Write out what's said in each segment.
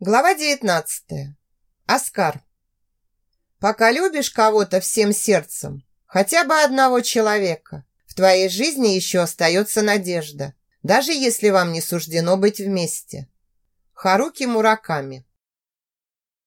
Глава 19. Оскар. Пока любишь кого-то всем сердцем, хотя бы одного человека, в твоей жизни еще остается надежда, даже если вам не суждено быть вместе. Харуки Мураками.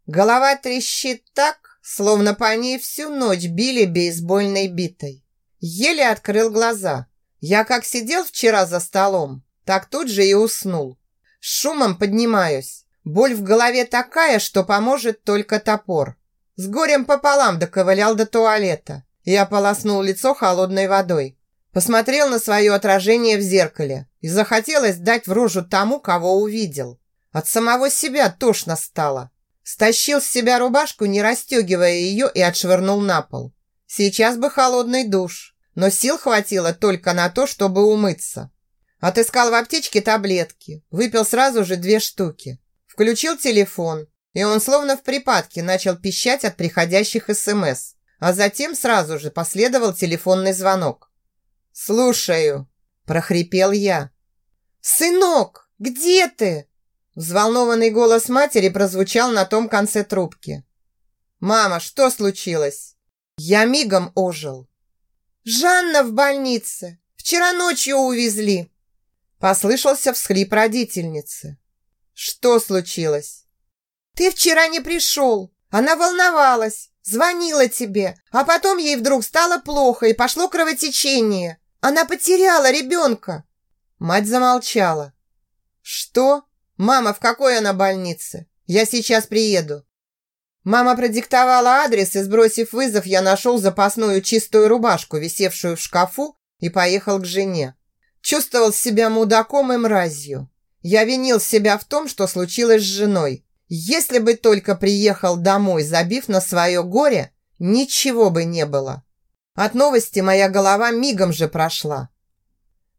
Голова трещит так, словно по ней всю ночь били бейсбольной битой. Еле открыл глаза. Я как сидел вчера за столом, так тут же и уснул. С шумом поднимаюсь. Боль в голове такая, что поможет только топор. С горем пополам доковылял до туалета и ополоснул лицо холодной водой. Посмотрел на свое отражение в зеркале и захотелось дать в рожу тому, кого увидел. От самого себя тошно стало. Стащил с себя рубашку, не расстегивая ее, и отшвырнул на пол. Сейчас бы холодный душ, но сил хватило только на то, чтобы умыться. Отыскал в аптечке таблетки, выпил сразу же две штуки. Включил телефон, и он словно в припадке начал пищать от приходящих СМС, а затем сразу же последовал телефонный звонок. «Слушаю», – прохрипел я. «Сынок, где ты?» Взволнованный голос матери прозвучал на том конце трубки. «Мама, что случилось?» Я мигом ожил. «Жанна в больнице. Вчера ночью увезли. Послышался всхлип родительницы. «Что случилось?» «Ты вчера не пришел. Она волновалась, звонила тебе, а потом ей вдруг стало плохо и пошло кровотечение. Она потеряла ребенка». Мать замолчала. «Что? Мама, в какой она больнице? Я сейчас приеду». Мама продиктовала адрес, и, сбросив вызов, я нашел запасную чистую рубашку, висевшую в шкафу, и поехал к жене. Чувствовал себя мудаком и мразью. Я винил себя в том, что случилось с женой. Если бы только приехал домой, забив на свое горе, ничего бы не было. От новости моя голова мигом же прошла.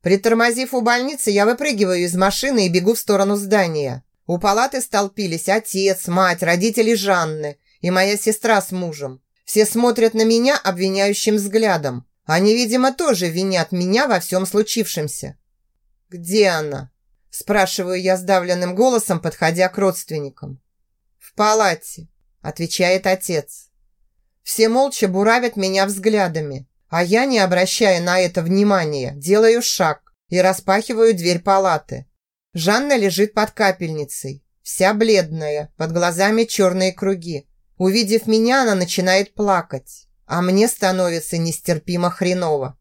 Притормозив у больницы, я выпрыгиваю из машины и бегу в сторону здания. У палаты столпились отец, мать, родители Жанны и моя сестра с мужем. Все смотрят на меня обвиняющим взглядом. Они, видимо, тоже винят меня во всем случившемся. «Где она?» – спрашиваю я сдавленным голосом, подходя к родственникам. «В палате», – отвечает отец. Все молча буравят меня взглядами, а я, не обращая на это внимания, делаю шаг и распахиваю дверь палаты. Жанна лежит под капельницей, вся бледная, под глазами черные круги. Увидев меня, она начинает плакать а мне становится нестерпимо хреново.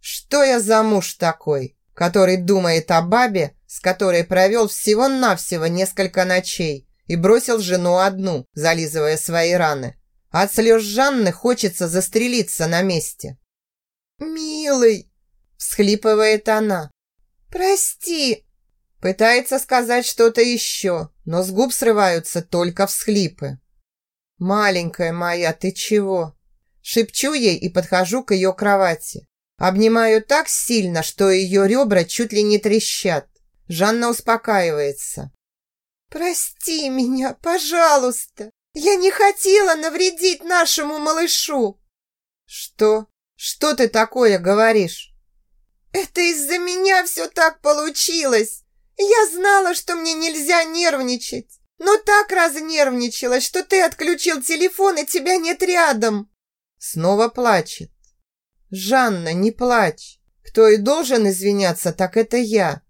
Что я за муж такой, который думает о бабе, с которой провел всего-навсего несколько ночей и бросил жену одну, зализывая свои раны? От слез Жанны хочется застрелиться на месте. «Милый!» – всхлипывает она. «Прости!» Пытается сказать что-то еще, но с губ срываются только всхлипы. «Маленькая моя, ты чего?» Шепчу ей и подхожу к ее кровати. Обнимаю так сильно, что ее ребра чуть ли не трещат. Жанна успокаивается. «Прости меня, пожалуйста. Я не хотела навредить нашему малышу». «Что? Что ты такое говоришь?» «Это из-за меня все так получилось. Я знала, что мне нельзя нервничать, но так разнервничалась, что ты отключил телефон и тебя нет рядом». Снова плачет. «Жанна, не плачь. Кто и должен извиняться, так это я».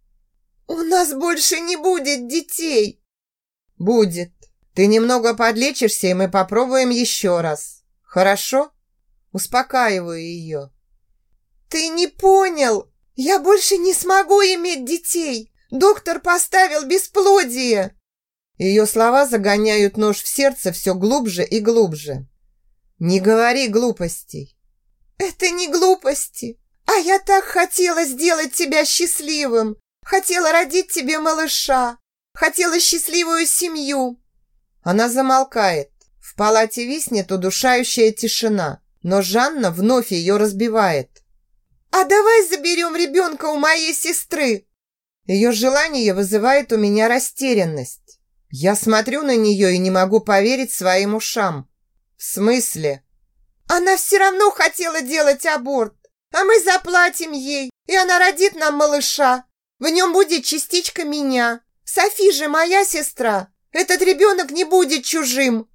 «У нас больше не будет детей». «Будет. Ты немного подлечишься, и мы попробуем еще раз. Хорошо?» Успокаиваю ее. «Ты не понял. Я больше не смогу иметь детей. Доктор поставил бесплодие». Ее слова загоняют нож в сердце все глубже и глубже. «Не говори глупостей!» «Это не глупости, а я так хотела сделать тебя счастливым, хотела родить тебе малыша, хотела счастливую семью!» Она замолкает. В палате виснет удушающая тишина, но Жанна вновь ее разбивает. «А давай заберем ребенка у моей сестры!» Ее желание вызывает у меня растерянность. Я смотрю на нее и не могу поверить своим ушам. «В смысле?» «Она все равно хотела делать аборт, а мы заплатим ей, и она родит нам малыша. В нем будет частичка меня. Софи же моя сестра. Этот ребенок не будет чужим!»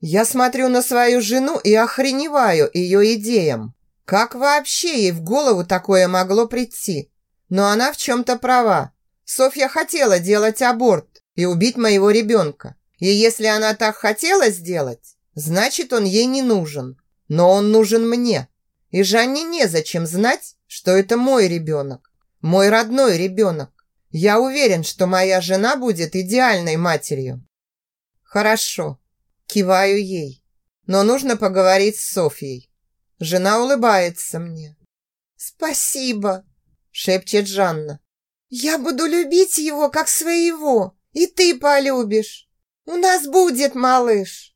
Я смотрю на свою жену и охреневаю ее идеям. Как вообще ей в голову такое могло прийти? Но она в чем-то права. Софья хотела делать аборт и убить моего ребенка. И если она так хотела сделать, значит, он ей не нужен. Но он нужен мне. И Жанне незачем знать, что это мой ребенок. Мой родной ребенок. Я уверен, что моя жена будет идеальной матерью. Хорошо. Киваю ей. Но нужно поговорить с Софьей. Жена улыбается мне. «Спасибо!» – шепчет Жанна. «Я буду любить его, как своего, и ты полюбишь. У нас будет малыш!»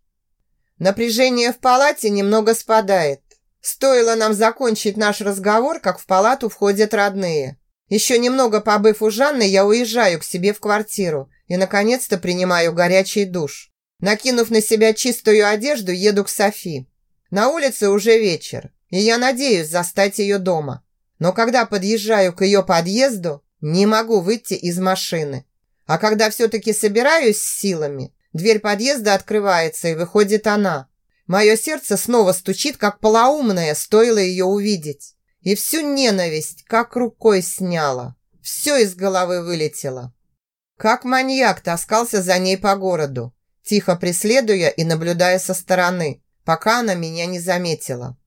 Напряжение в палате немного спадает. Стоило нам закончить наш разговор, как в палату входят родные. Еще немного побыв у Жанны, я уезжаю к себе в квартиру и, наконец-то, принимаю горячий душ. Накинув на себя чистую одежду, еду к Софи. На улице уже вечер, и я надеюсь застать ее дома. Но когда подъезжаю к ее подъезду, не могу выйти из машины. А когда все-таки собираюсь с силами, дверь подъезда открывается, и выходит она. Мое сердце снова стучит, как полоумное, стоило ее увидеть. И всю ненависть как рукой сняла. Все из головы вылетело. Как маньяк таскался за ней по городу, тихо преследуя и наблюдая со стороны, пока она меня не заметила.